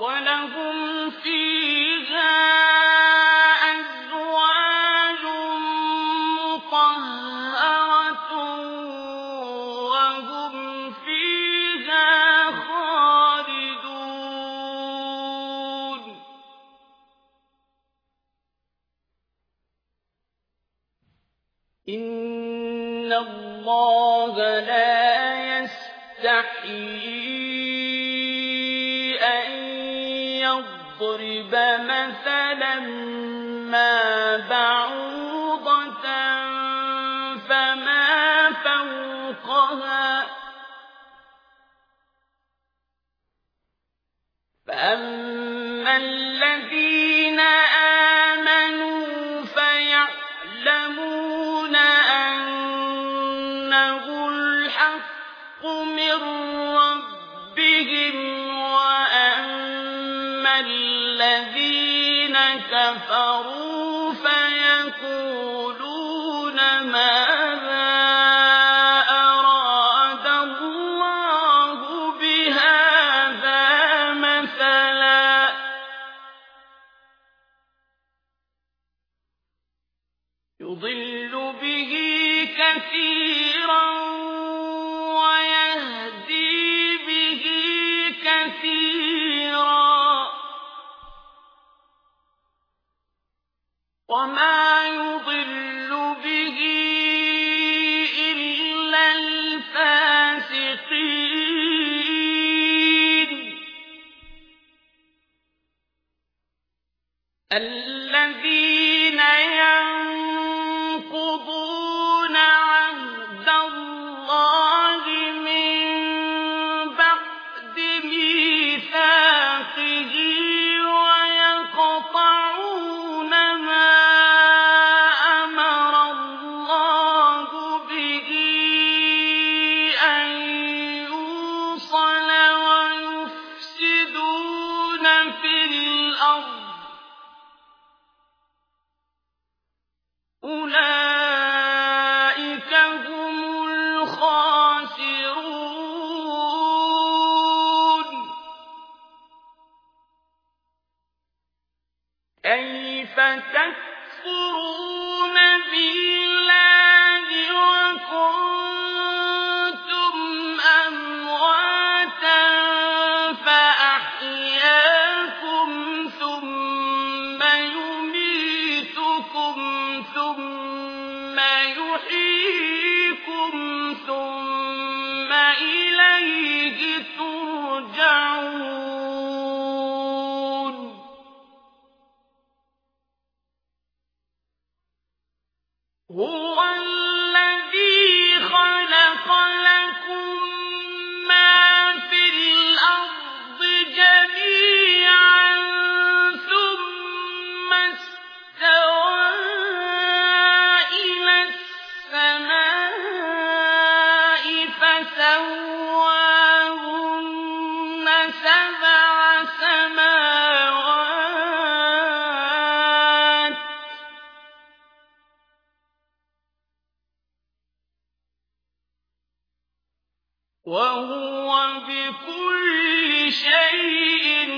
ولهم فيها أزواج مطهرة وهم فيها خالدون إن الله لا يستحيي يضرب مثلا ما بعوضة فما فوقها. فأما فيقولون ماذا أراد الله بهذا مثلا؟ يضل به كثيرا الذين أولئك هم الخاسرون. كيف تكفرون بالله؟ ثم يحييكم ثم إليه ترجعون وهو بكل شيء